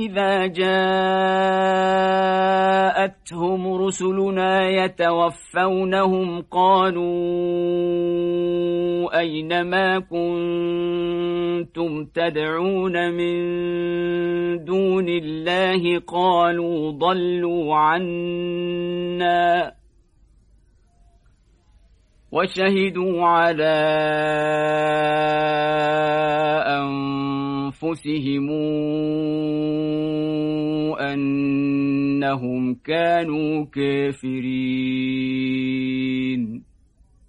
إذا جاءتهم رسلنا يتوفونهم قالوا أين ما كنتم تدعون من دون الله قالوا ضلوا عنا وشهدوا على أنفسهم إنهم كانوا كافرين.